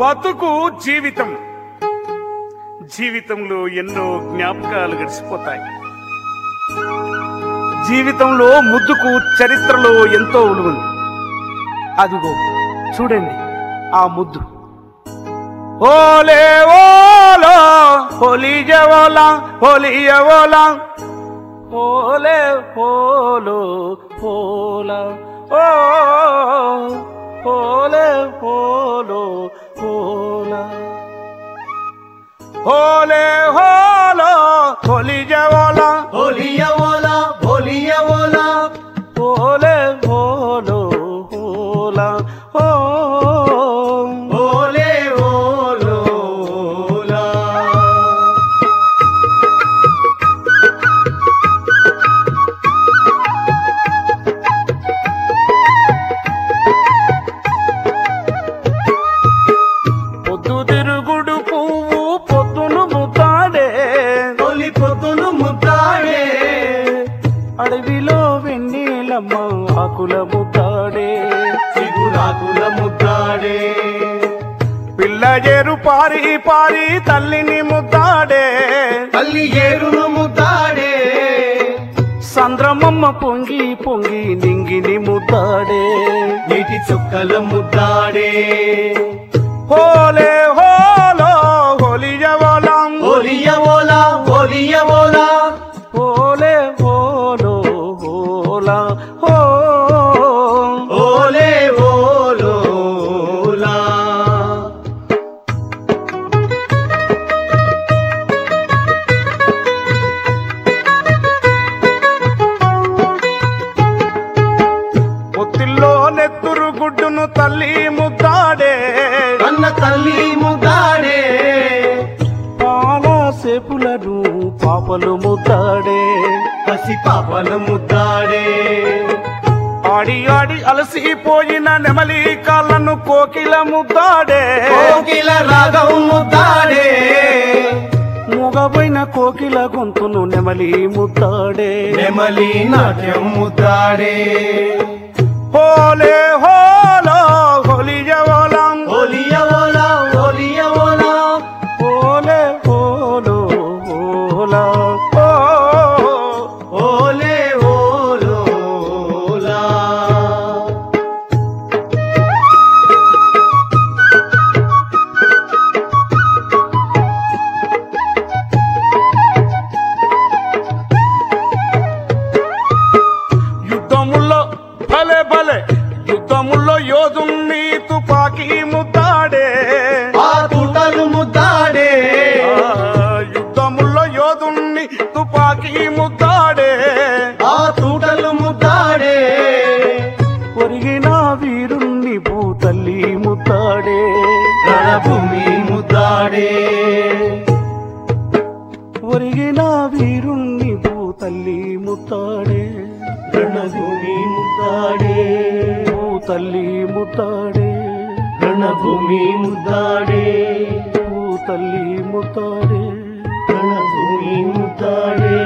బతుకు జీవితం. జీవితంలో ఎన్నో జ్ఞాపకాలు గడిచిపోతాయి. జీవితంలో ముద్దుకు చరిత్రలో ఎంతో విలువలు అదిగో చూడండి ఆ ముద్దు. ఓలే ఓలా హోలీ జవోలా హోలీ జవోలా ఓలే హోలో హోలా. ఓ ఓలే హోలో না। হলে হলো ভোলিয়াওয়ালা ভোলিয়াওয়ালা বলা। হলে হলো వెన్నీలమ్మ ఆకుల ముతాడే చిగురాకుల ముద్దాడే పిల్ల చేరు పారి పారి తల్లిని ముద్దాడే. తల్లి ఏరును ముద్దాడే. సంద్రమమ్మ పొంగి పొంగి నింగిని ముద్దాడే. నీటి చుక్కల ముద్దాడే. తల్లి ముద్దాడే కన్న తల్లి ముద్దాడే పాల సేపులను పాపలు ముద్దాడే. పసి పాపల ముద్దాడే. ఆడి ఆడి అలసిపోయిన నెమలి కాళ్ళను కోకిల ముద్దాడే. కోకిల రాగం ముద్దాడే. మూగపోయిన కోకిల గొంతును నెమలి ముద్దాడే. నెమలి నాట్యం ముద్దాడే. హోలే హోలో భలే భలే. యుద్ధముల్లో యోధుణ్ణి తుపాకీ ముద్దాడే. ఆ తుటలు ముద్దాడే. యుద్ధముల్లో యోధుణ్ణి తుపాకీ ముద్దాడే. ఆ తుటలు ముద్దాడే. ఒరిగిన వీరుణ్ణి భూతల్లి ముద్దాడే. రణభూమి భూతల్లి ముద్దాడే రణభూమి ముద్దాడే భూతల్లి ముద్దాడే రణభూమి ముద్దాడే